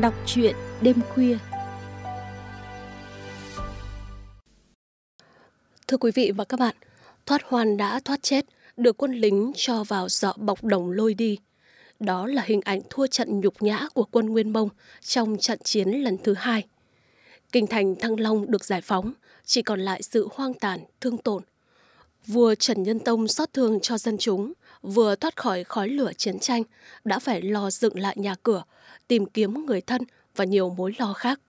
Đọc truyện đêm khuya. Thưa quý vị và các bạn, thoát hoan đã thoát chết, được quân lính cho vào dọ bọc đồng lôi đi. Đó là hình ảnh thua trận nhục nhã của quân Nguyên Mông trong trận chiến lần thứ hai. Kinh thành Thăng Long được giải phóng, chỉ còn lại sự hoang tàn, thương tổn. Vua Trần Nhân Tông xót thương cho dân chúng, vừa thoát khỏi khói lửa chiến tranh, đã phải lo dựng lại nhà cửa, tìm kiếm người thân và nhiều mối lo khác.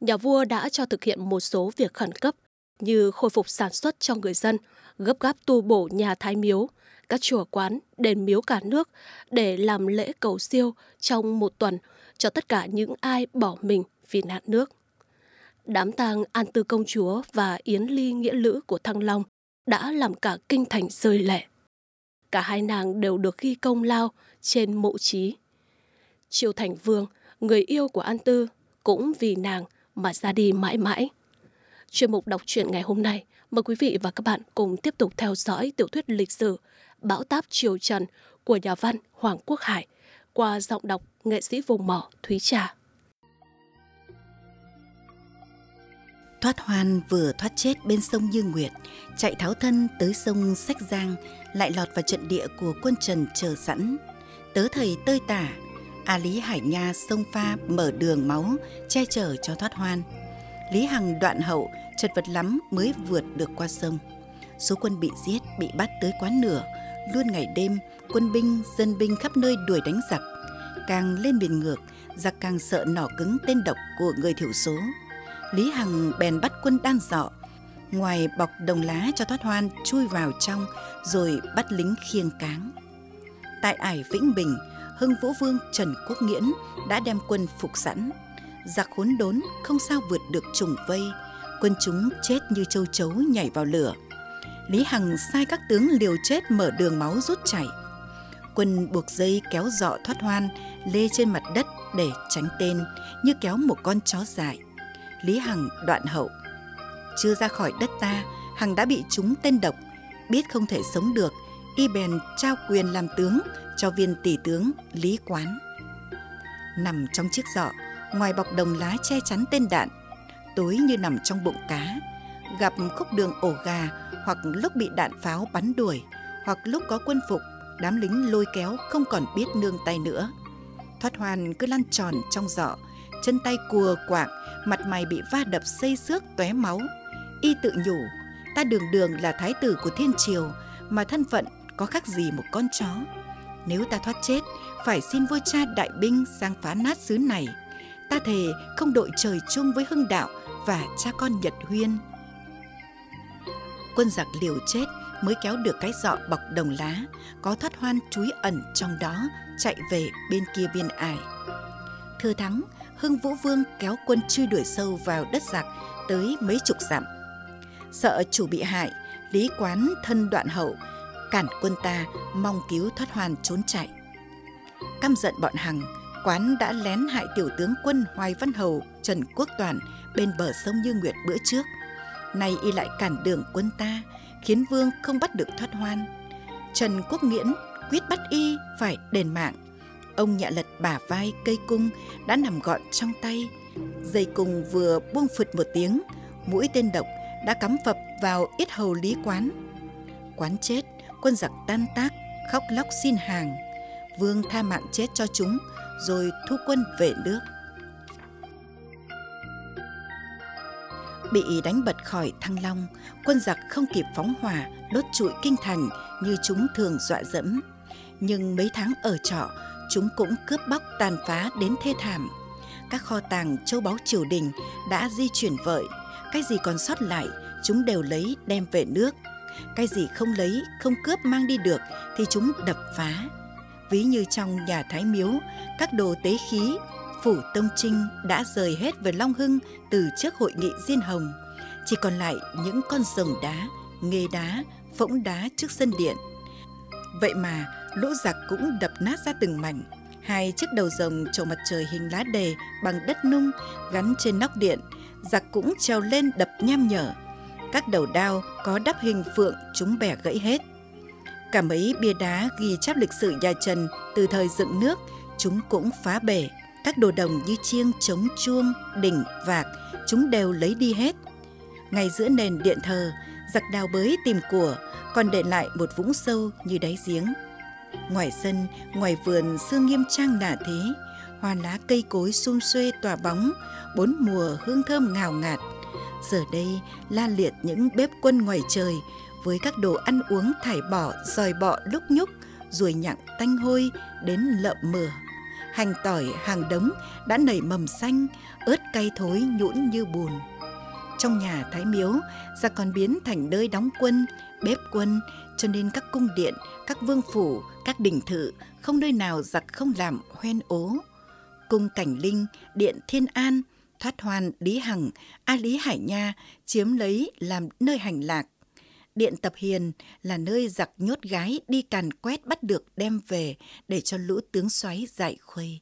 Nhà vua đã cho thực hiện một số việc khẩn cấp như khôi phục sản xuất cho người dân, gấp gáp tu bổ nhà thái miếu, các chùa quán, đền miếu cả nước để làm lễ cầu siêu trong một tuần cho tất cả những ai bỏ mình vì nạn nước. Đám tang An Tư Công Chúa và Yến Ly Nghĩa Lữ của Thăng Long đã làm cả kinh thành rơi lệ. Cả hai nàng đều được ghi công lao trên mộ trí. Triều Thành Vương, người yêu của An Tư, cũng vì nàng mà ra đi mãi mãi. Chuyên mục đọc truyện ngày hôm nay, mời quý vị và các bạn cùng tiếp tục theo dõi tiểu thuyết lịch sử Bão táp Triều Trần của nhà văn Hoàng Quốc Hải qua giọng đọc nghệ sĩ vùng mỏ Thúy Trà. Thoát hoan vừa thoát chết bên sông Như Nguyệt, chạy tháo thân tới sông Sách Giang, lại lọt vào trận địa của quân Trần chờ sẵn. Tớ thầy tơi tả, A Lý Hải Nha sông pha mở đường máu, che chở cho thoát hoan. Lý Hằng đoạn hậu, chật vật lắm mới vượt được qua sông. Số quân bị giết, bị bắt tới quá nửa, luôn ngày đêm, quân binh, dân binh khắp nơi đuổi đánh giặc. Càng lên biển ngược, giặc càng sợ nỏ cứng tên độc của người thiểu số Lý Hằng bèn bắt quân đan dọ, ngoài bọc đồng lá cho thoát hoan chui vào trong rồi bắt lính khiêng cáng. Tại ải Vĩnh Bình, Hưng Vũ Vương Trần Quốc Nghiễn đã đem quân phục sẵn. Giặc khốn đốn không sao vượt được trùng vây, quân chúng chết như châu chấu nhảy vào lửa. Lý Hằng sai các tướng liều chết mở đường máu rút chảy. Quân buộc dây kéo dọ thoát hoan lê trên mặt đất để tránh tên như kéo một con chó dại. Lý Hằng đoạn hậu. Chưa ra khỏi đất ta, Hằng đã bị chúng tên độc, biết không thể sống được, y bèn trao quyền làm tướng cho viên tỷ tướng Lý Quán. Nằm trong chiếc giỏ, ngoài bọc đồng lá che chắn tên đạn, tối như nằm trong bụng cá, gặp khúc đường ổ gà hoặc lúc bị đạn pháo bắn đuổi, hoặc lúc có quân phục, đám lính lôi kéo không còn biết nương tay nữa. Thoát hoàn cứ lăn tròn trong giỏ, chân tay cùa quạng, mặt mày bị va đập xây xước tóe máu. Y tự nhủ, ta đường đường là thái tử của thiên triều, mà thân phận có khác gì một con chó. Nếu ta thoát chết, phải xin vua cha đại binh sang phá nát xứ này. Ta thề không đội trời chung với hưng đạo và cha con Nhật Huyên. Quân giặc liều chết mới kéo được cái dọ bọc đồng lá, có thoát hoan chúi ẩn trong đó, chạy về bên kia biên ải. Thưa thắng, Hưng Vũ Vương kéo quân truy đuổi sâu vào đất giặc tới mấy chục dặm. Sợ chủ bị hại, Lý Quán thân đoạn hậu, cản quân ta mong cứu thoát hoàn trốn chạy. Căm giận bọn Hằng, Quán đã lén hại tiểu tướng quân Hoài Văn Hầu Trần Quốc Toàn bên bờ sông Như Nguyệt bữa trước. Nay y lại cản đường quân ta, khiến vương không bắt được thoát hoan. Trần Quốc Nghiễn quyết bắt y phải đền mạng Ông nhạ lật bả vai cây cung đã nằm gọn trong tay. Dây cung vừa buông phượt một tiếng, mũi tên độc đã cắm phập vào ít hầu lý quán. Quán chết, quân giặc tan tác, khóc lóc xin hàng. Vương tha mạng chết cho chúng, rồi thu quân về nước. Bị đánh bật khỏi Thăng Long, quân giặc không kịp phóng hỏa, đốt trụi kinh thành như chúng thường dọa dẫm. Nhưng mấy tháng ở trọ, chúng cũng cướp bóc tàn phá đến thê thảm. Các kho tàng châu báu triều đình đã di chuyển vợi, cái gì còn sót lại chúng đều lấy đem về nước. Cái gì không lấy, không cướp mang đi được thì chúng đập phá. Ví như trong nhà Thái Miếu, các đồ tế khí, phủ tông trinh đã rời hết về Long Hưng từ trước hội nghị Diên Hồng. Chỉ còn lại những con rồng đá, nghề đá, phỗng đá trước sân điện. Vậy mà lũ giặc cũng đập nát ra từng mảnh. Hai chiếc đầu rồng trổ mặt trời hình lá đề bằng đất nung gắn trên nóc điện, giặc cũng trèo lên đập nham nhở. Các đầu đao có đắp hình phượng chúng bẻ gãy hết. Cả mấy bia đá ghi chép lịch sử nhà Trần từ thời dựng nước, chúng cũng phá bể. Các đồ đồng như chiêng, trống, chuông, đỉnh, vạc, chúng đều lấy đi hết. Ngay giữa nền điện thờ, giặc đào bới tìm của, còn để lại một vũng sâu như đáy giếng. Ngoài sân, ngoài vườn xưa nghiêm trang nả thế, hoa lá cây cối xung xuê tỏa bóng, bốn mùa hương thơm ngào ngạt. Giờ đây la liệt những bếp quân ngoài trời với các đồ ăn uống thải bỏ, dòi bọ lúc nhúc, ruồi nhặng tanh hôi đến lợm mửa. Hành tỏi hàng đống đã nảy mầm xanh, ớt cay thối nhũn như bùn. Trong nhà Thái Miếu, ra còn biến thành nơi đóng quân, bếp quân, cho nên các cung điện, các vương phủ, các đình thự không nơi nào giặc không làm hoen ố. Cung Cảnh Linh, Điện Thiên An, Thoát Hoàn, Lý Hằng, A Lý Hải Nha chiếm lấy làm nơi hành lạc. Điện Tập Hiền là nơi giặc nhốt gái đi càn quét bắt được đem về để cho lũ tướng xoáy giải khuây.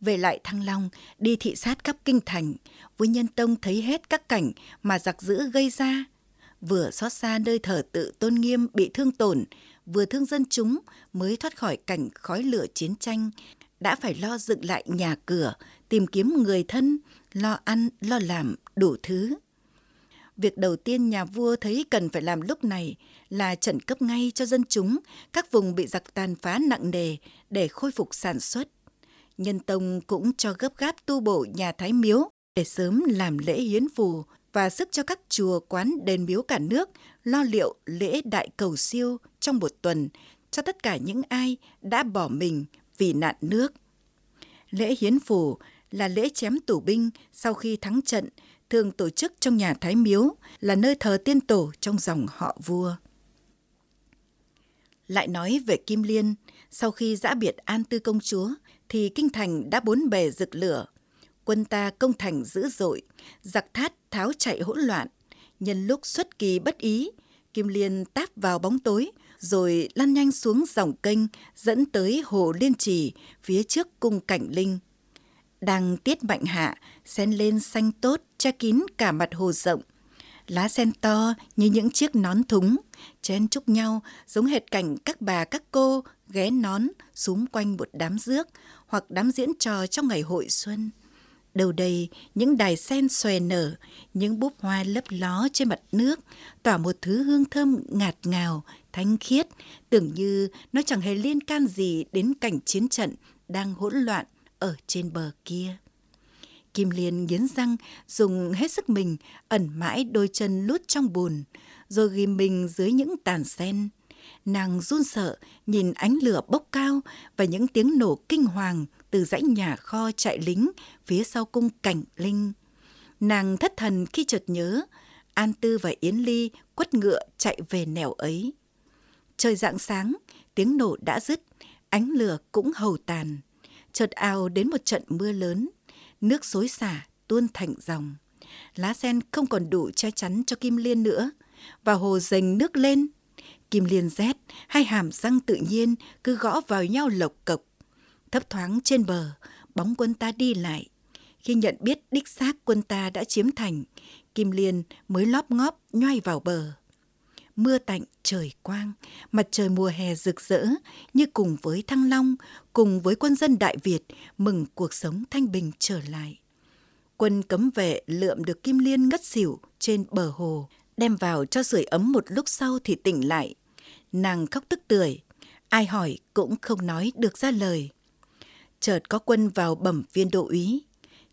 Về lại Thăng Long, đi thị sát khắp kinh thành, với nhân tông thấy hết các cảnh mà giặc dữ gây ra. Vừa xót xa nơi thờ tự tôn nghiêm bị thương tổn, vừa thương dân chúng mới thoát khỏi cảnh khói lửa chiến tranh, đã phải lo dựng lại nhà cửa, tìm kiếm người thân, lo ăn, lo làm đủ thứ. Việc đầu tiên nhà vua thấy cần phải làm lúc này là trận cấp ngay cho dân chúng các vùng bị giặc tàn phá nặng nề để khôi phục sản xuất. Nhân Tông cũng cho gấp gáp tu bổ nhà Thái Miếu để sớm làm lễ hiến phù và sức cho các chùa quán đền miếu cả nước lo liệu lễ đại cầu siêu trong một tuần cho tất cả những ai đã bỏ mình vì nạn nước. Lễ hiến phù là lễ chém tù binh sau khi thắng trận thường tổ chức trong nhà Thái Miếu là nơi thờ tiên tổ trong dòng họ vua. Lại nói về Kim Liên, sau khi giã biệt An Tư công chúa thì kinh thành đã bốn bề rực lửa. Quân ta công thành dữ dội, giặc thát tháo chạy hỗn loạn. Nhân lúc xuất kỳ bất ý, Kim Liên táp vào bóng tối, rồi lăn nhanh xuống dòng kênh dẫn tới hồ Liên Trì phía trước cung cảnh linh. Đang tiết mạnh hạ, sen lên xanh tốt, che kín cả mặt hồ rộng. Lá sen to như những chiếc nón thúng, chen chúc nhau giống hệt cảnh các bà các cô ghé nón xúm quanh một đám rước hoặc đám diễn trò trong ngày hội xuân. Đầu đây, những đài sen xòe nở, những búp hoa lấp ló trên mặt nước, tỏa một thứ hương thơm ngạt ngào, thanh khiết, tưởng như nó chẳng hề liên can gì đến cảnh chiến trận đang hỗn loạn ở trên bờ kia. Kim Liên nghiến răng, dùng hết sức mình, ẩn mãi đôi chân lút trong bùn, rồi ghim mình dưới những tàn sen. Nàng run sợ, nhìn ánh lửa bốc cao và những tiếng nổ kinh hoàng từ dãy nhà kho chạy lính phía sau cung cảnh linh. Nàng thất thần khi chợt nhớ, An Tư và Yến Ly quất ngựa chạy về nẻo ấy. Trời rạng sáng, tiếng nổ đã dứt, ánh lửa cũng hầu tàn. Chợt ào đến một trận mưa lớn, nước xối xả tuôn thành dòng. Lá sen không còn đủ che chắn cho Kim Liên nữa, và hồ dành nước lên. Kim Liên rét, hai hàm răng tự nhiên cứ gõ vào nhau lộc cộc. Thấp thoáng trên bờ, bóng quân ta đi lại. Khi nhận biết đích xác quân ta đã chiếm thành, Kim Liên mới lóp ngóp nhoay vào bờ. Mưa tạnh trời quang, mặt trời mùa hè rực rỡ như cùng với Thăng Long, cùng với quân dân Đại Việt mừng cuộc sống thanh bình trở lại. Quân cấm vệ lượm được Kim Liên ngất xỉu trên bờ hồ, đem vào cho sưởi ấm một lúc sau thì tỉnh lại. Nàng khóc tức tưởi, ai hỏi cũng không nói được ra lời. Chợt có quân vào bẩm viên độ úy.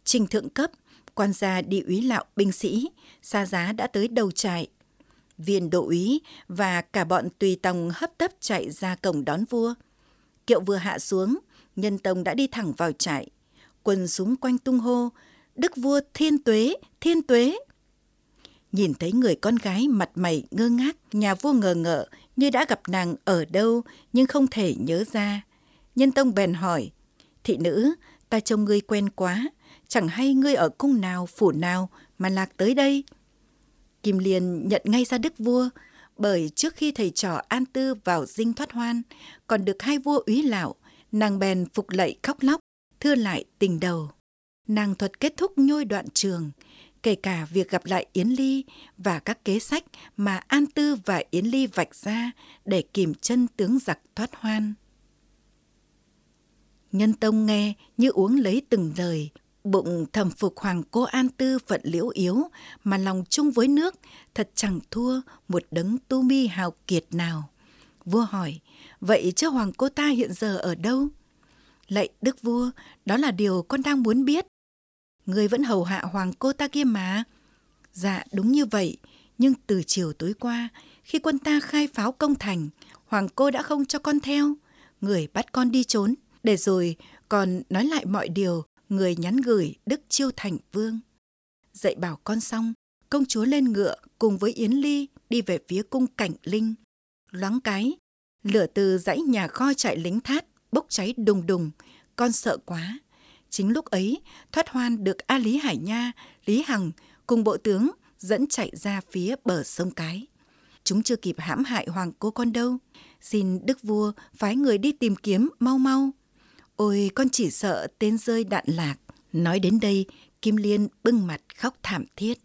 Trình thượng cấp, quan gia đi úy lạo binh sĩ, xa giá đã tới đầu trại. Viên độ úy và cả bọn tùy tòng hấp tấp chạy ra cổng đón vua. Kiệu vừa hạ xuống, nhân tông đã đi thẳng vào trại. Quân súng quanh tung hô, đức vua thiên tuế, thiên tuế. Nhìn thấy người con gái mặt mày ngơ ngác, nhà vua ngờ ngợ như đã gặp nàng ở đâu nhưng không thể nhớ ra. Nhân tông bèn hỏi, thị nữ, ta trông ngươi quen quá, chẳng hay ngươi ở cung nào, phủ nào mà lạc tới đây. Kim Liên nhận ngay ra đức vua, bởi trước khi thầy trò An Tư vào dinh thoát hoan, còn được hai vua úy lão, nàng bèn phục lạy khóc lóc, thưa lại tình đầu. Nàng thuật kết thúc nhôi đoạn trường, kể cả việc gặp lại Yến Ly và các kế sách mà An Tư và Yến Ly vạch ra để kìm chân tướng giặc thoát hoan. Nhân tông nghe như uống lấy từng lời, bụng thầm phục hoàng cô An Tư phận liễu yếu, mà lòng chung với nước, thật chẳng thua một đấng tu mi hào kiệt nào. Vua hỏi, vậy chứ hoàng cô ta hiện giờ ở đâu? Lạy đức vua, đó là điều con đang muốn biết. Người vẫn hầu hạ hoàng cô ta kia mà. Dạ đúng như vậy, nhưng từ chiều tối qua, khi quân ta khai pháo công thành, hoàng cô đã không cho con theo. Người bắt con đi trốn, để rồi còn nói lại mọi điều người nhắn gửi Đức Chiêu Thành Vương. Dạy bảo con xong, công chúa lên ngựa cùng với Yến Ly đi về phía cung cảnh linh. Loáng cái, lửa từ dãy nhà kho chạy lính thát bốc cháy đùng đùng, con sợ quá. Chính lúc ấy, thoát hoan được A Lý Hải Nha, Lý Hằng cùng bộ tướng dẫn chạy ra phía bờ sông Cái. Chúng chưa kịp hãm hại hoàng cô con đâu. Xin đức vua phái người đi tìm kiếm mau mau. Ôi con chỉ sợ tên rơi đạn lạc. Nói đến đây, Kim Liên bưng mặt khóc thảm thiết.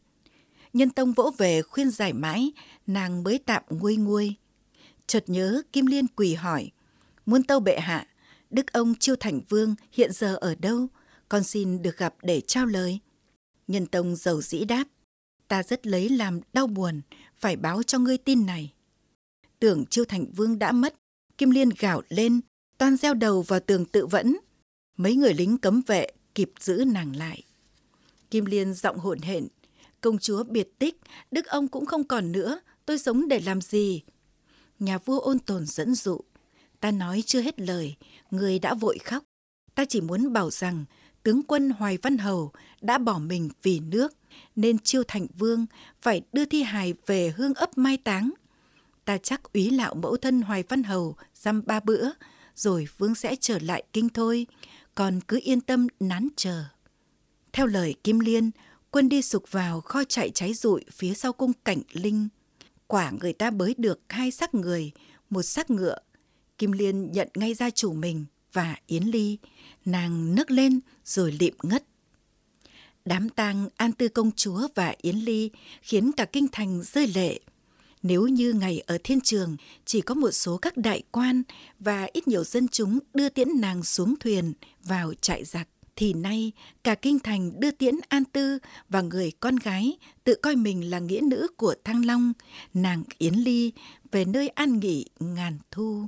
Nhân tông vỗ về khuyên giải mãi, nàng mới tạm nguôi nguôi. Chợt nhớ Kim Liên quỳ hỏi, muôn tâu bệ hạ, đức ông Chiêu Thành Vương hiện giờ ở đâu? Con xin được gặp để trao lời. Nhân tông giàu dĩ đáp, ta rất lấy làm đau buồn, phải báo cho ngươi tin này. Tưởng Chiêu Thành Vương đã mất, Kim Liên gào lên, toan gieo đầu vào tường tự vẫn. Mấy người lính cấm vệ kịp giữ nàng lại. Kim Liên giọng hổn hển, công chúa biệt tích, đức ông cũng không còn nữa, tôi sống để làm gì? Nhà vua ôn tồn dẫn dụ, ta nói chưa hết lời, người đã vội khóc. Ta chỉ muốn bảo rằng tướng quân Hoài Văn Hầu đã bỏ mình vì nước, nên Chiêu Thành Vương phải đưa thi hài về hương ấp mai táng. Ta chắc úy lạo mẫu thân Hoài Văn Hầu dăm ba bữa, rồi Vương sẽ trở lại kinh thôi, còn cứ yên tâm nán chờ. Theo lời Kim Liên, quân đi sục vào kho chạy cháy rụi phía sau cung cảnh linh. Quả người ta bới được hai xác người, một xác ngựa. Kim Liên nhận ngay ra chủ mình và Yến Ly, nàng nức lên rồi lịm ngất. Đám tang An Tư công chúa và Yến Ly khiến cả kinh thành rơi lệ. Nếu như ngày ở thiên trường chỉ có một số các đại quan và ít nhiều dân chúng đưa tiễn nàng xuống thuyền vào trại giặc, thì nay cả kinh thành đưa tiễn An Tư và người con gái tự coi mình là nghĩa nữ của Thăng Long, nàng Yến Ly về nơi an nghỉ ngàn thu.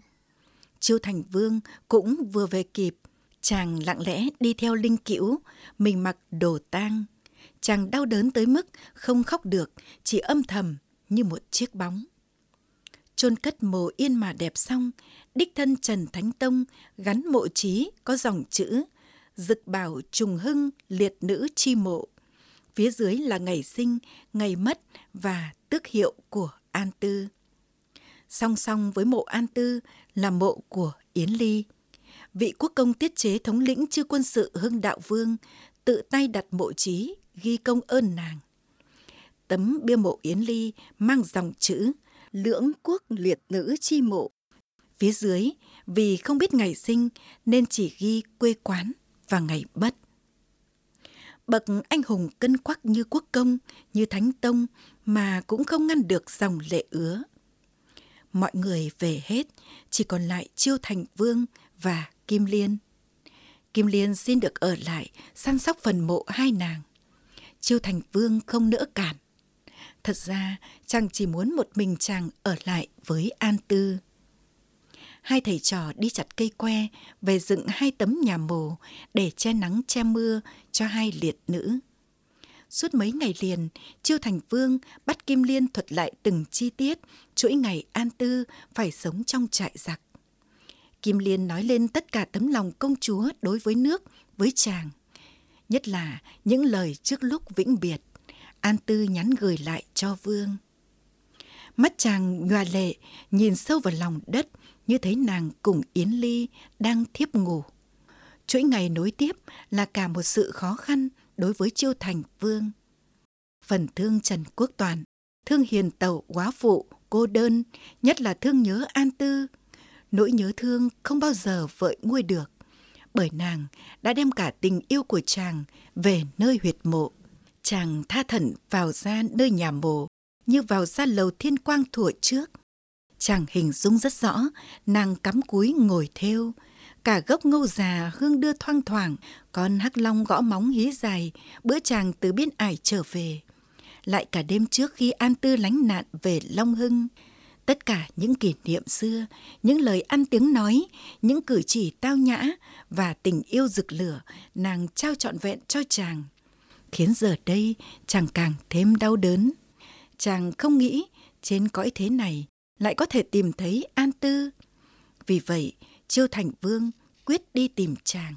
Chiêu Thành Vương cũng vừa về kịp, chàng lặng lẽ đi theo linh cữu, mình mặc đồ tang. Chàng đau đớn tới mức không khóc được, chỉ âm thầm như một chiếc bóng. chôn cất mồ yên mà đẹp xong, đích thân Trần Thánh Tông gắn mộ trí có dòng chữ Dực bảo trùng hưng liệt nữ chi mộ. Phía dưới là ngày sinh, ngày mất và tước hiệu của An Tư. Song song với mộ An Tư là mộ của Yến Ly. Vị quốc công tiết chế thống lĩnh chư quân sự Hưng Đạo Vương tự tay đặt mộ trí ghi công ơn nàng tấm bia mộ Yến Ly mang dòng chữ Lưỡng quốc liệt nữ chi mộ. Phía dưới, vì không biết ngày sinh nên chỉ ghi quê quán và ngày mất. Bậc anh hùng cân quắc như quốc công, như thánh tông mà cũng không ngăn được dòng lệ ứa. Mọi người về hết, chỉ còn lại Chiêu Thành Vương và Kim Liên. Kim Liên xin được ở lại săn sóc phần mộ hai nàng. Chiêu Thành Vương không nỡ cản, Thật ra, chàng chỉ muốn một mình chàng ở lại với An Tư. Hai thầy trò đi chặt cây que, về dựng hai tấm nhà mồ để che nắng che mưa cho hai liệt nữ. Suốt mấy ngày liền, Chiêu Thành Vương bắt Kim Liên thuật lại từng chi tiết chuỗi ngày An Tư phải sống trong trại giặc. Kim Liên nói lên tất cả tấm lòng công chúa đối với nước, với chàng. Nhất là những lời trước lúc vĩnh biệt. An Tư nhắn gửi lại cho Vương. Mắt chàng nhòa lệ, nhìn sâu vào lòng đất như thấy nàng cùng Yến Ly đang thiếp ngủ. Chuỗi ngày nối tiếp là cả một sự khó khăn đối với Chiêu Thành Vương. Phần thương Trần Quốc Toàn, thương hiền tẩu quá phụ, cô đơn, nhất là thương nhớ An Tư. Nỗi nhớ thương không bao giờ vợi nguôi được, bởi nàng đã đem cả tình yêu của chàng về nơi huyệt mộ chàng tha thẩn vào ra nơi nhà mồ như vào ra lầu thiên quang thuở trước chàng hình dung rất rõ nàng cắm cúi ngồi theo cả gốc ngô già hương đưa thoang thoảng, con hắc long gõ móng hí dài, bữa chàng từ biên ải trở về. Lại cả đêm trước khi An Tư lánh nạn về Long Hưng, tất cả những kỷ niệm xưa, những lời ăn tiếng nói, những cử chỉ tao nhã và tình yêu rực lửa nàng trao trọn vẹn cho chàng. Khiến giờ đây chàng càng thêm đau đớn. Chàng không nghĩ trên cõi thế này lại có thể tìm thấy An Tư. Vì vậy, Chiêu Thành Vương quyết đi tìm chàng.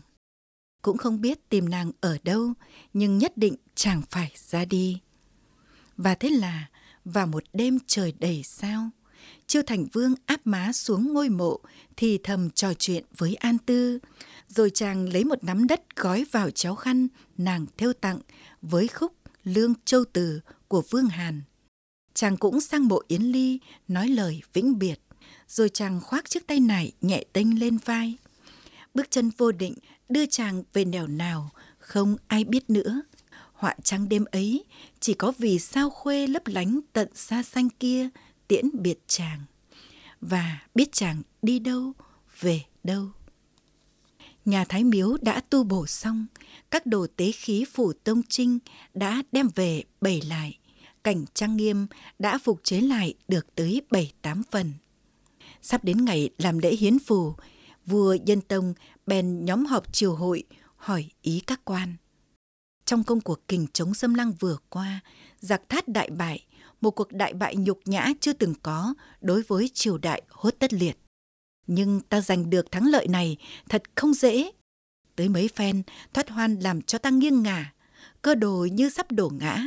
Cũng không biết tìm nàng ở đâu, nhưng nhất định chàng phải ra đi. Và thế là, vào một đêm trời đầy sao, Chiêu Thành Vương áp má xuống ngôi mộ thì thầm trò chuyện với An Tư. Rồi chàng lấy một nắm đất gói vào cháo khăn, nàng theo tặng với khúc Lương Châu Từ của Vương Hàn. Chàng cũng sang mộ Yến Ly, nói lời vĩnh biệt. Rồi chàng khoác chiếc tay nải nhẹ tênh lên vai. Bước chân vô định, đưa chàng về nẻo nào, không ai biết nữa. Họa trăng đêm ấy, chỉ có vì sao khuê lấp lánh tận xa xanh kia tiễn biệt chàng. Và biết chàng đi đâu, về đâu. Nhà thái miếu đã tu bổ xong, các đồ tế khí phủ tông trinh đã đem về bày lại. Cảnh trang nghiêm đã phục chế lại được tới bảy tám phần. Sắp đến ngày làm lễ hiến phù, vua dân tông bèn nhóm họp triều hội, hỏi ý các quan. Trong công cuộc kình chống xâm lăng vừa qua, giặc thát đại bại một cuộc đại bại nhục nhã chưa từng có đối với triều đại hốt tất liệt. Nhưng ta giành được thắng lợi này thật không dễ. Tới mấy phen, thoát hoan làm cho ta nghiêng ngả, cơ đồ như sắp đổ ngã.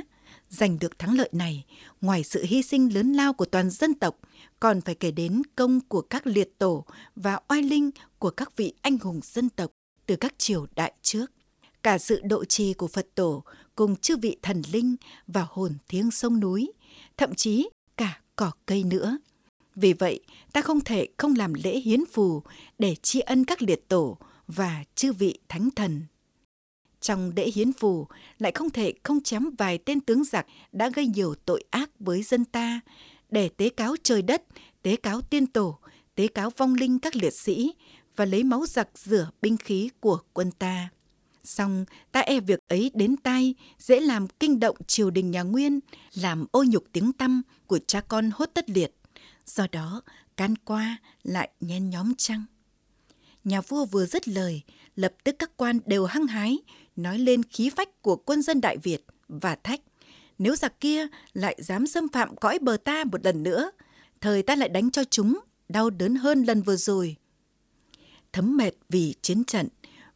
Giành được thắng lợi này, ngoài sự hy sinh lớn lao của toàn dân tộc, còn phải kể đến công của các liệt tổ và oai linh của các vị anh hùng dân tộc từ các triều đại trước. Cả sự độ trì của Phật tổ cùng chư vị thần linh và hồn thiêng sông núi thậm chí cả cỏ cây nữa. Vì vậy, ta không thể không làm lễ hiến phù để tri ân các liệt tổ và chư vị thánh thần. Trong lễ hiến phù lại không thể không chém vài tên tướng giặc đã gây nhiều tội ác với dân ta để tế cáo trời đất, tế cáo tiên tổ, tế cáo vong linh các liệt sĩ và lấy máu giặc rửa binh khí của quân ta. Xong ta e việc ấy đến tay dễ làm kinh động triều đình nhà Nguyên, làm ô nhục tiếng tăm của cha con hốt tất liệt. Do đó, can qua lại nhen nhóm trăng. Nhà vua vừa dứt lời, lập tức các quan đều hăng hái, nói lên khí phách của quân dân Đại Việt và thách. Nếu giặc kia lại dám xâm phạm cõi bờ ta một lần nữa, thời ta lại đánh cho chúng, đau đớn hơn lần vừa rồi. Thấm mệt vì chiến trận,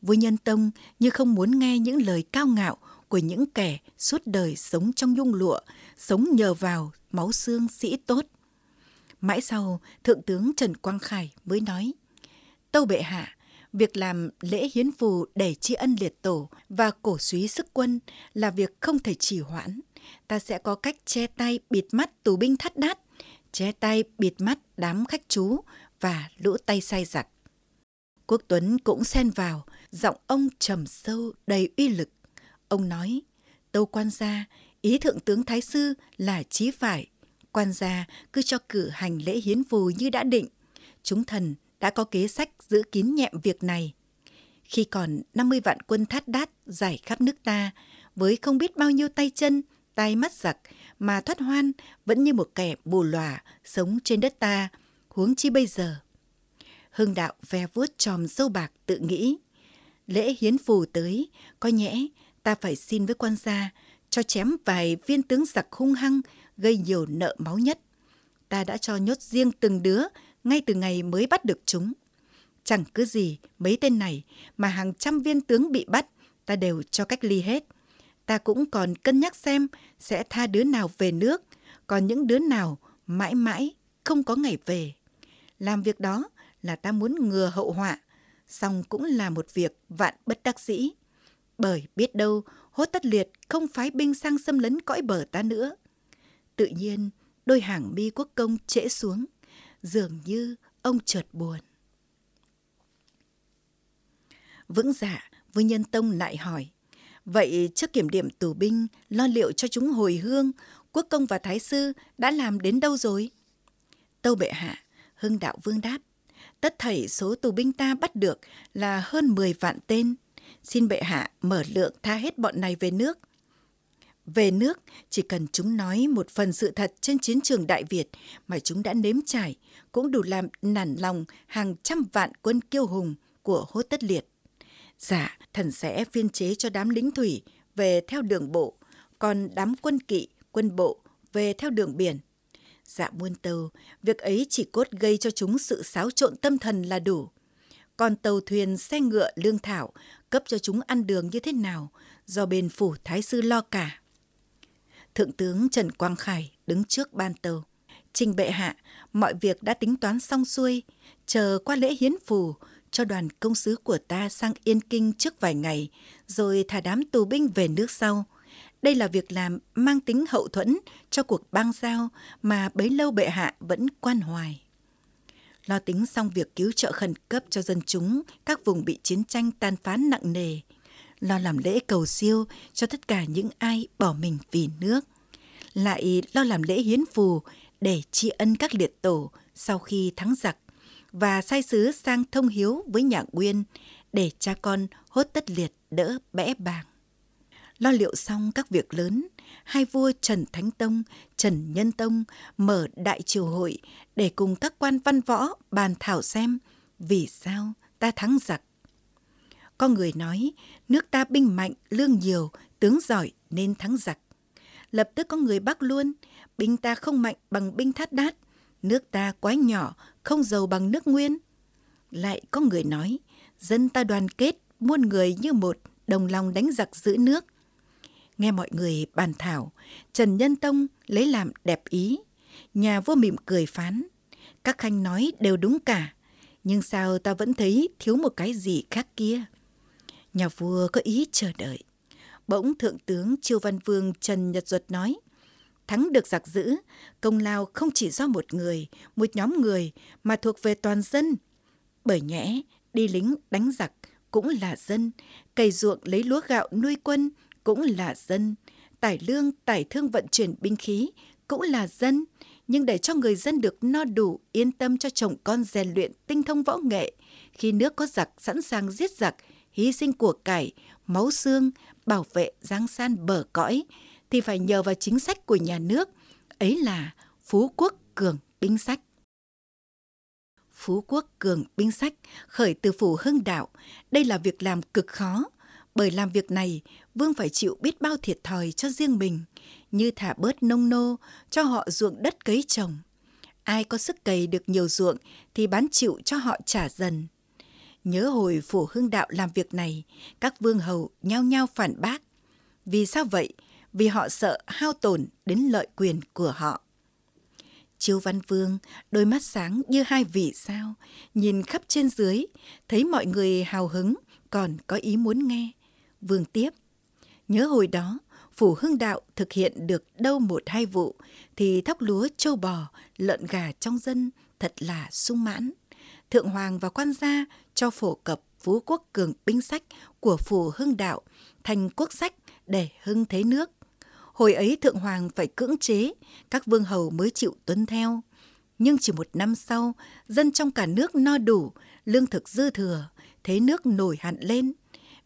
vua nhân tông như không muốn nghe những lời cao ngạo của những kẻ suốt đời sống trong nhung lụa, sống nhờ vào máu xương sĩ tốt. Mãi sau, Thượng tướng Trần Quang Khải mới nói, Tâu bệ hạ, việc làm lễ hiến phù để tri ân liệt tổ và cổ suý sức quân là việc không thể trì hoãn. Ta sẽ có cách che tay bịt mắt tù binh thắt đát, che tay bịt mắt đám khách chú và lũ tay sai giặc. Quốc Tuấn cũng xen vào, giọng ông trầm sâu đầy uy lực. Ông nói, tâu quan gia, ý thượng tướng Thái Sư là chí phải. Quan gia cứ cho cử hành lễ hiến phù như đã định. Chúng thần đã có kế sách giữ kín nhẹm việc này. Khi còn 50 vạn quân thát đát giải khắp nước ta, với không biết bao nhiêu tay chân, tay mắt giặc, mà thoát hoan vẫn như một kẻ bù lòa sống trên đất ta, huống chi bây giờ. Hưng đạo ve vuốt tròm dâu bạc tự nghĩ. Lễ hiến phù tới, có nhẽ ta phải xin với quan gia cho chém vài viên tướng giặc hung hăng gây nhiều nợ máu nhất. Ta đã cho nhốt riêng từng đứa ngay từ ngày mới bắt được chúng. Chẳng cứ gì mấy tên này mà hàng trăm viên tướng bị bắt ta đều cho cách ly hết. Ta cũng còn cân nhắc xem sẽ tha đứa nào về nước, còn những đứa nào mãi mãi không có ngày về. Làm việc đó là ta muốn ngừa hậu họa, song cũng là một việc vạn bất đắc dĩ. Bởi biết đâu hốt tất liệt không phái binh sang xâm lấn cõi bờ ta nữa. Tự nhiên, đôi hàng mi quốc công trễ xuống, dường như ông chợt buồn. Vững dạ, Vương Nhân Tông lại hỏi, vậy trước kiểm điểm tù binh, lo liệu cho chúng hồi hương, quốc công và thái sư đã làm đến đâu rồi? Tâu bệ hạ, hưng đạo vương đáp, Tất thảy số tù binh ta bắt được là hơn 10 vạn tên. Xin bệ hạ mở lượng tha hết bọn này về nước. Về nước, chỉ cần chúng nói một phần sự thật trên chiến trường Đại Việt mà chúng đã nếm trải, cũng đủ làm nản lòng hàng trăm vạn quân kiêu hùng của hốt tất liệt. Dạ, thần sẽ phiên chế cho đám lính thủy về theo đường bộ, còn đám quân kỵ, quân bộ về theo đường biển. Dạ muôn tàu, việc ấy chỉ cốt gây cho chúng sự xáo trộn tâm thần là đủ. Còn tàu thuyền, xe ngựa, lương thảo cấp cho chúng ăn đường như thế nào, do bên phủ thái sư lo cả. Thượng tướng Trần Quang Khải đứng trước ban tàu. Trình bệ hạ, mọi việc đã tính toán xong xuôi, chờ qua lễ hiến phù cho đoàn công sứ của ta sang Yên Kinh trước vài ngày, rồi thả đám tù binh về nước sau. Đây là việc làm mang tính hậu thuẫn cho cuộc bang giao mà bấy lâu bệ hạ vẫn quan hoài. Lo tính xong việc cứu trợ khẩn cấp cho dân chúng các vùng bị chiến tranh tàn phá nặng nề, lo làm lễ cầu siêu cho tất cả những ai bỏ mình vì nước, lại lo làm lễ hiến phù để tri ân các liệt tổ sau khi thắng giặc và sai sứ sang thông hiếu với nhà Nguyên để cha con hốt tất liệt đỡ bẽ bàng. Lo liệu xong các việc lớn, hai vua Trần Thánh Tông, Trần Nhân Tông mở đại triều hội để cùng các quan văn võ bàn thảo xem vì sao ta thắng giặc. Có người nói nước ta binh mạnh, lương nhiều, tướng giỏi nên thắng giặc. Lập tức có người bác luôn, binh ta không mạnh bằng binh thát đát, nước ta quá nhỏ, không giàu bằng nước nguyên. Lại có người nói, dân ta đoàn kết, muôn người như một, đồng lòng đánh giặc giữ nước. Nghe mọi người bàn thảo, Trần Nhân Tông lấy làm đẹp ý. Nhà vua mỉm cười phán, các khanh nói đều đúng cả, nhưng sao ta vẫn thấy thiếu một cái gì khác kia. Nhà vua có ý chờ đợi. Bỗng Thượng tướng Chiêu Văn Vương Trần Nhật Duật nói, thắng được giặc giữ, công lao không chỉ do một người, một nhóm người mà thuộc về toàn dân. Bởi nhẽ, đi lính đánh giặc cũng là dân, cày ruộng lấy lúa gạo nuôi quân cũng là dân, tải lương, tải thương vận chuyển binh khí cũng là dân, nhưng để cho người dân được no đủ, yên tâm cho chồng con rèn luyện tinh thông võ nghệ, khi nước có giặc sẵn sàng giết giặc, hy sinh của cải, máu xương, bảo vệ giang san bờ cõi, thì phải nhờ vào chính sách của nhà nước, ấy là Phú Quốc Cường Binh Sách. Phú Quốc Cường Binh Sách khởi từ phủ hưng đạo, đây là việc làm cực khó, bởi làm việc này Vương phải chịu biết bao thiệt thòi cho riêng mình, như thả bớt nông nô, cho họ ruộng đất cấy trồng. Ai có sức cày được nhiều ruộng thì bán chịu cho họ trả dần. Nhớ hồi phổ hưng đạo làm việc này, các vương hầu nhao nhao phản bác. Vì sao vậy? Vì họ sợ hao tổn đến lợi quyền của họ. Chiêu Văn Vương, đôi mắt sáng như hai vì sao, nhìn khắp trên dưới, thấy mọi người hào hứng, còn có ý muốn nghe. Vương tiếp, nhớ hồi đó, Phủ Hưng Đạo thực hiện được đâu một hai vụ, thì thóc lúa châu bò, lợn gà trong dân thật là sung mãn. Thượng Hoàng và quan gia cho phổ cập Phú Quốc Cường binh sách của Phủ Hưng Đạo thành quốc sách để hưng thế nước. Hồi ấy Thượng Hoàng phải cưỡng chế, các vương hầu mới chịu tuân theo. Nhưng chỉ một năm sau, dân trong cả nước no đủ, lương thực dư thừa, thế nước nổi hẳn lên.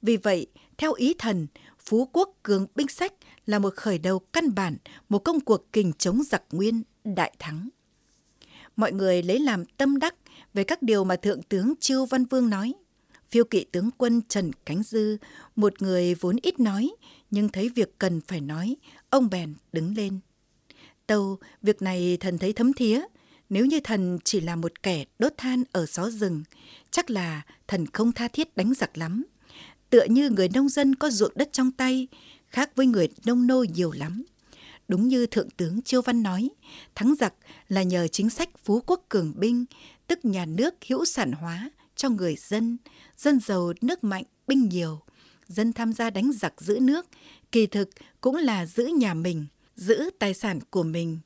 Vì vậy, theo ý thần, Phú Quốc cường binh sách là một khởi đầu căn bản, một công cuộc kình chống giặc nguyên đại thắng. Mọi người lấy làm tâm đắc về các điều mà Thượng tướng Chiêu Văn Vương nói. Phiêu kỵ tướng quân Trần Cánh Dư, một người vốn ít nói, nhưng thấy việc cần phải nói, ông bèn đứng lên. Tâu, việc này thần thấy thấm thía. Nếu như thần chỉ là một kẻ đốt than ở xó rừng, chắc là thần không tha thiết đánh giặc lắm. Tựa như người nông dân có ruộng đất trong tay, khác với người nông nô nhiều lắm. Đúng như Thượng tướng Chiêu Văn nói, thắng giặc là nhờ chính sách phú quốc cường binh, tức nhà nước hữu sản hóa cho người dân, dân giàu nước mạnh binh nhiều, dân tham gia đánh giặc giữ nước, kỳ thực cũng là giữ nhà mình, giữ tài sản của mình.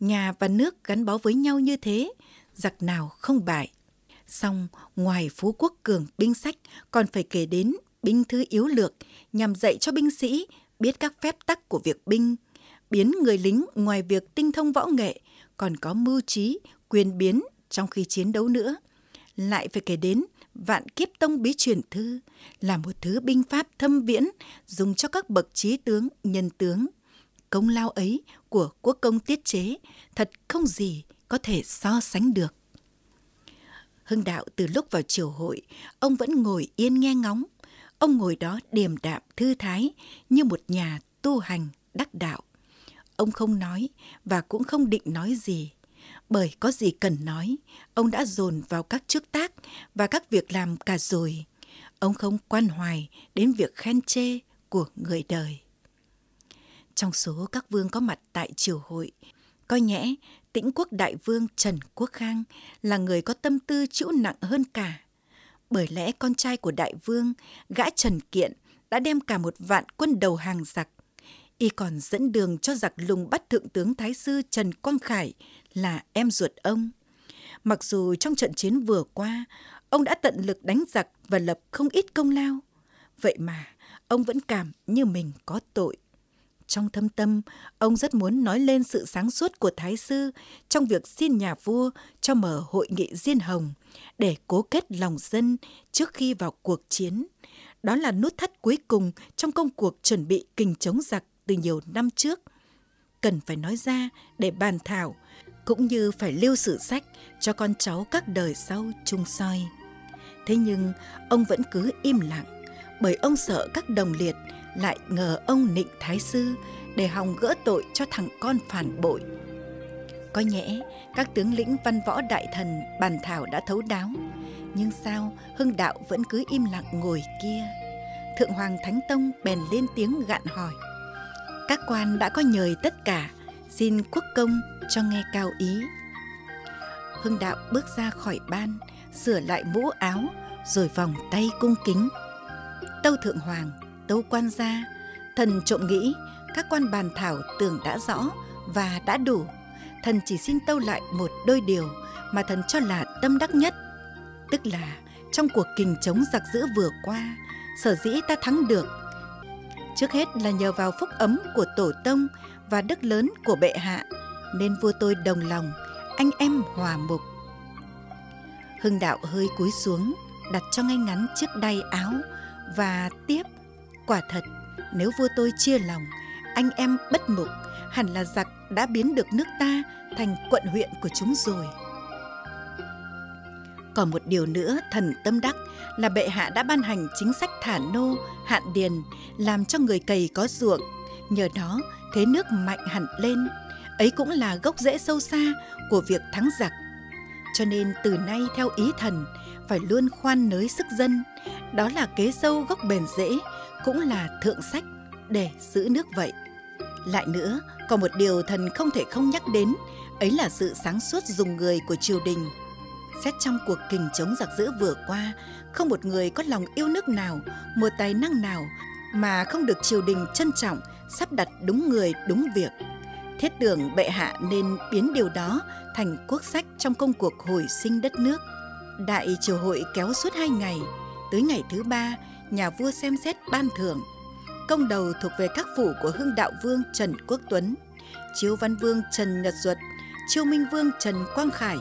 Nhà và nước gắn bó với nhau như thế, giặc nào không bại. Song, ngoài phú quốc cường binh sách còn phải kể đến binh thư yếu lược nhằm dạy cho binh sĩ biết các phép tắc của việc binh, biến người lính ngoài việc tinh thông võ nghệ còn có mưu trí, quyền biến trong khi chiến đấu nữa. lại phải kể đến vạn kiếp tông bí truyền thư là một thứ binh pháp thâm viễn dùng cho các bậc trí tướng, nhân tướng. Công lao ấy của quốc công tiết chế thật không gì có thể so sánh được. Hưng đạo từ lúc vào triều hội, ông vẫn ngồi yên nghe ngóng. Ông ngồi đó điềm đạm thư thái như một nhà tu hành đắc đạo. Ông không nói và cũng không định nói gì bởi có gì cần nói, ông đã dồn vào các trước tác và các việc làm cả rồi. Ông không quan hoài đến việc khen chê của người đời. Trong số các vương có mặt tại triều hội, coi nhẽ tĩnh quốc đại vương Trần Quốc Khang là người có tâm tư chịu nặng hơn cả. Bởi lẽ con trai của đại vương, gã Trần Kiện, đã đem cả một vạn quân đầu hàng giặc. Y còn dẫn đường cho giặc lùng bắt thượng tướng Thái sư Trần Quang Khải là em ruột ông. Mặc dù trong trận chiến vừa qua, ông đã tận lực đánh giặc và lập không ít công lao. Vậy mà, ông vẫn cảm như mình có tội. Trong thâm tâm, ông rất muốn nói lên sự sáng suốt của Thái Sư trong việc xin nhà vua cho mở hội nghị Diên Hồng để cố kết lòng dân trước khi vào cuộc chiến. Đó là nút thắt cuối cùng trong công cuộc chuẩn bị kình chống giặc từ nhiều năm trước. Cần phải nói ra để bàn thảo cũng như phải lưu sử sách cho con cháu các đời sau chung soi. Thế nhưng ông vẫn cứ im lặng bởi ông sợ các đồng liệt lại ngờ ông nịnh thái sư để hòng gỡ tội cho thằng con phản bội. Có nhẽ các tướng lĩnh văn võ đại thần bàn thảo đã thấu đáo, nhưng sao Hưng Đạo vẫn cứ im lặng ngồi kia. Thượng Hoàng Thánh Tông bèn lên tiếng gạn hỏi. Các quan đã có nhời tất cả, xin quốc công cho nghe cao ý. Hưng đạo bước ra khỏi ban, sửa lại mũ áo, rồi vòng tay cung kính. Tâu Thượng Hoàng, tâu quan gia, thần trộm nghĩ các quan bàn thảo tưởng đã rõ và đã đủ. Thần chỉ xin tâu lại một đôi điều mà thần cho là tâm đắc nhất. Tức là trong cuộc kình chống giặc dữ vừa qua, sở dĩ ta thắng được. Trước hết là nhờ vào phúc ấm của tổ tông và đức lớn của bệ hạ nên vua tôi đồng lòng anh em hòa mục hưng đạo hơi cúi xuống đặt cho ngay ngắn chiếc đay áo và tiếp quả thật, nếu vua tôi chia lòng, anh em bất mục, hẳn là giặc đã biến được nước ta thành quận huyện của chúng rồi. Còn một điều nữa thần tâm đắc là bệ hạ đã ban hành chính sách thả nô, hạn điền, làm cho người cày có ruộng. Nhờ đó, thế nước mạnh hẳn lên. Ấy cũng là gốc rễ sâu xa của việc thắng giặc. Cho nên từ nay theo ý thần, phải luôn khoan nới sức dân. Đó là kế sâu gốc bền rễ cũng là thượng sách để giữ nước vậy. Lại nữa còn một điều thần không thể không nhắc đến ấy là sự sáng suốt dùng người của triều đình. Xét trong cuộc kình chống giặc dữ vừa qua không một người có lòng yêu nước nào một tài năng nào mà không được triều đình trân trọng sắp đặt đúng người đúng việc. Thiết tưởng bệ hạ nên biến điều đó thành quốc sách trong công cuộc hồi sinh đất nước. Đại triều hội kéo suốt hai ngày, tới ngày thứ ba, nhà vua xem xét ban thưởng. Công đầu thuộc về các phủ của hưng đạo vương Trần Quốc Tuấn, chiếu văn vương Trần Nhật Duật, chiêu minh vương Trần Quang Khải,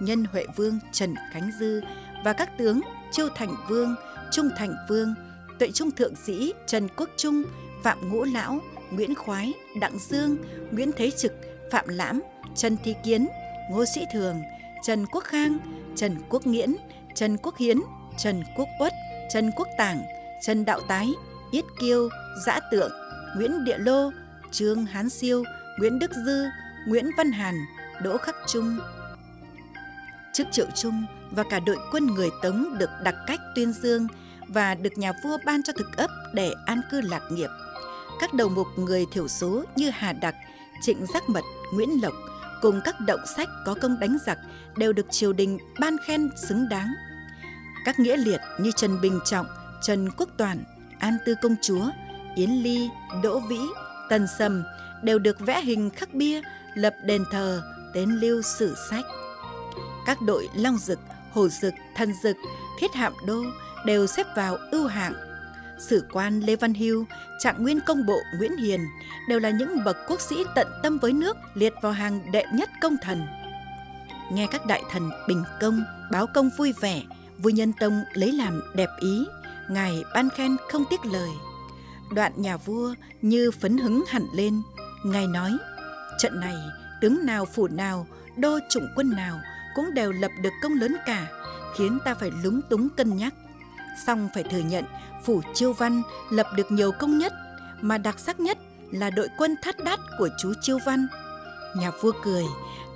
nhân huệ vương Trần Khánh Dư và các tướng chiêu thành vương, trung thành vương, tuệ trung thượng sĩ Trần Quốc Trung, Phạm Ngũ Lão, Nguyễn Khoái, Đặng Dương, Nguyễn Thế Trực, Phạm Lãm, Trần Thi Kiến, Ngô Sĩ Thường, Trần Quốc Khang, Trần Quốc Nghiễn, Trần Quốc Hiến, Trần Quốc Uất, Trần Quốc Tảng, Trần Đạo Tái, Yết Kiêu, Giã Tượng, Nguyễn Địa Lô, Trương Hán Siêu, Nguyễn Đức Dư, Nguyễn Văn Hàn, Đỗ Khắc Trung. Trước triệu trung và cả đội quân người Tống được đặc cách tuyên dương và được nhà vua ban cho thực ấp để an cư lạc nghiệp – các đầu mục người thiểu số như Hà Đặc, Trịnh Giác Mật, Nguyễn Lộc cùng các động sách có công đánh giặc đều được triều đình ban khen xứng đáng. Các nghĩa liệt như Trần Bình Trọng, Trần Quốc Toàn, An Tư Công Chúa, Yến Ly, Đỗ Vĩ, Tần Sầm đều được vẽ hình khắc bia, lập đền thờ, tên lưu sử sách. Các đội Long Dực, Hồ Dực, thân Dực, Thiết Hạm Đô đều xếp vào ưu hạng sử quan Lê Văn Hưu, trạng nguyên công bộ Nguyễn Hiền đều là những bậc quốc sĩ tận tâm với nước liệt vào hàng đệ nhất công thần. nghe các đại thần bình công, báo công vui vẻ, vua nhân tông lấy làm đẹp ý, ngài ban khen không tiếc lời. Đoạn nhà vua như phấn hứng hẳn lên, ngài nói, trận này tướng nào phủ nào, đô chủng quân nào cũng đều lập được công lớn cả, khiến ta phải lúng túng cân nhắc. Song phải thừa nhận, phủ Chiêu Văn lập được nhiều công nhất, mà đặc sắc nhất là đội quân thắt đát của chú Chiêu Văn. Nhà vua cười,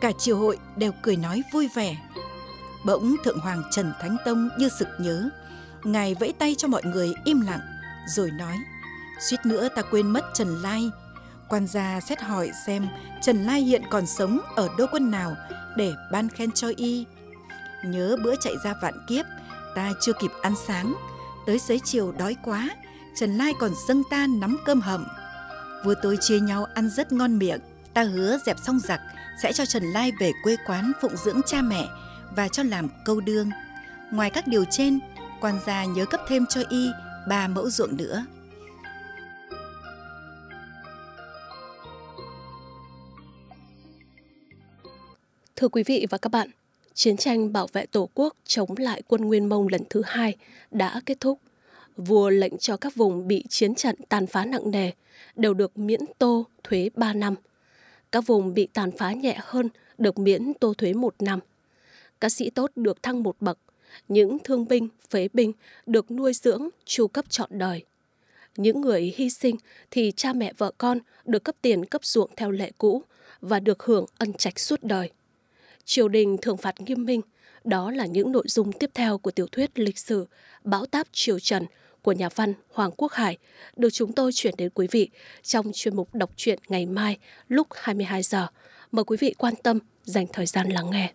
cả triều hội đều cười nói vui vẻ. Bỗng Thượng Hoàng Trần Thánh Tông như sực nhớ, ngài vẫy tay cho mọi người im lặng, rồi nói, suýt nữa ta quên mất Trần Lai. Quan gia xét hỏi xem Trần Lai hiện còn sống ở đô quân nào để ban khen cho y. Nhớ bữa chạy ra vạn kiếp, ta chưa kịp ăn sáng, tới xế chiều đói quá, Trần Lai còn dâng ta nắm cơm hầm. Vua tôi chia nhau ăn rất ngon miệng, ta hứa dẹp xong giặc sẽ cho Trần Lai về quê quán phụng dưỡng cha mẹ và cho làm câu đương. Ngoài các điều trên, quan gia nhớ cấp thêm cho y ba mẫu ruộng nữa. Thưa quý vị và các bạn, chiến tranh bảo vệ Tổ quốc chống lại quân Nguyên Mông lần thứ hai đã kết thúc. Vua lệnh cho các vùng bị chiến trận tàn phá nặng nề đều được miễn tô thuế 3 năm. Các vùng bị tàn phá nhẹ hơn được miễn tô thuế 1 năm. Các sĩ tốt được thăng một bậc, những thương binh, phế binh được nuôi dưỡng, chu cấp trọn đời. Những người hy sinh thì cha mẹ vợ con được cấp tiền cấp ruộng theo lệ cũ và được hưởng ân trạch suốt đời triều đình thường phạt nghiêm minh. Đó là những nội dung tiếp theo của tiểu thuyết lịch sử Bão táp Triều Trần của nhà văn Hoàng Quốc Hải được chúng tôi chuyển đến quý vị trong chuyên mục đọc truyện ngày mai lúc 22 giờ. Mời quý vị quan tâm dành thời gian lắng nghe.